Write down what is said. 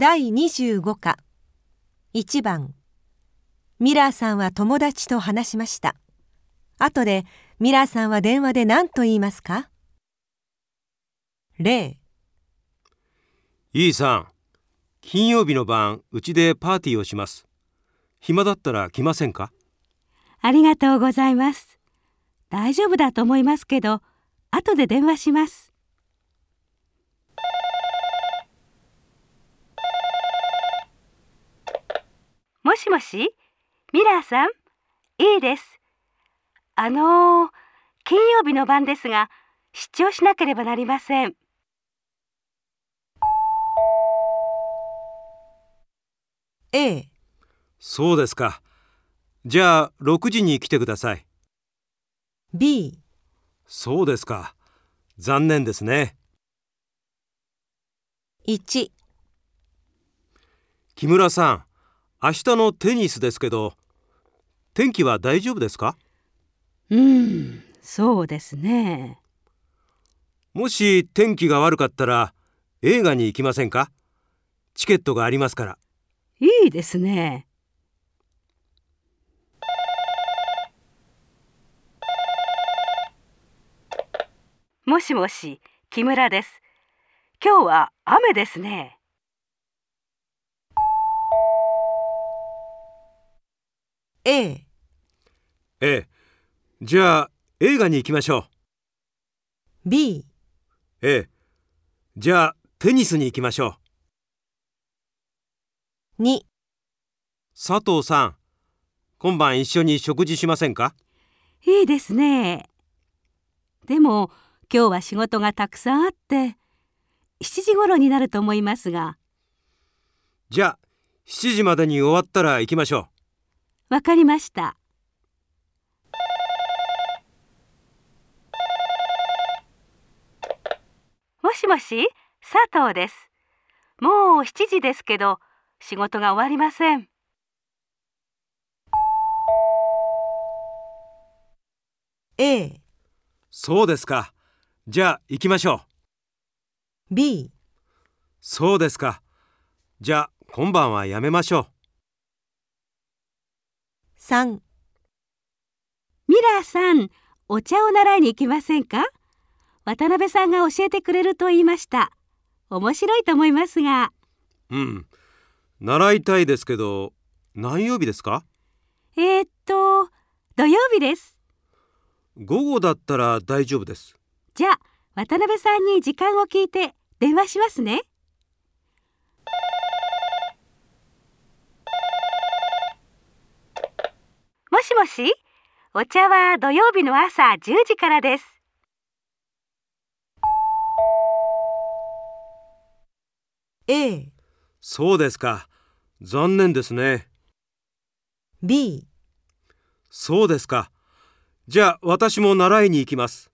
第25課1番ミラーさんは友達と話しました。後でミラーさんは電話で何と言いますか？例いいさん、金曜日の晩、うちでパーティーをします。暇だったら来ませんか？ありがとうございます。大丈夫だと思いますけど、後で電話します。しもし、ミラーさん、いいです。あのー、金曜日の晩ですが、出張しなければなりません。A そうですか。じゃあ、6時に来てください。B そうですか。残念ですね。1木村さん、明日のテニスですけど、天気は大丈夫ですか？うーん、そうですね。もし天気が悪かったら、映画に行きませんか？チケットがありますから。いいですね。もしもし、木村です。今日は雨ですね。A ええ。じゃあ、映画に行きましょ B う。ええ。じゃあ、テニスに行きましょう。2佐藤さん、今晩一緒に食事しませんか？いいですね。でも、今日は仕事がたくさんあって、7時頃になると思いますが、じゃあ、7時までに終わったら行きましょわかりました。もしもし、佐藤です。もう7時ですけど、仕事が終わりません。A う。そうですか。じゃあ、行きましょう。B そうですか。じゃあ、今晩はやめましょ3ミラーさん、お茶を習いに行きませんか？渡辺さんが教えてくれると言いました。面白いと思いますが、う。うん。習いたいですけど、何曜日ですか？えー、っと、土曜日です。午後だったら大丈夫です。じゃあ、渡辺さんに時間を聞いて電話しますね。もしもし、お茶は土曜日の朝10時からです。A そうですか。残念ですね。B そうですか。じゃあ、私も習いに行きます。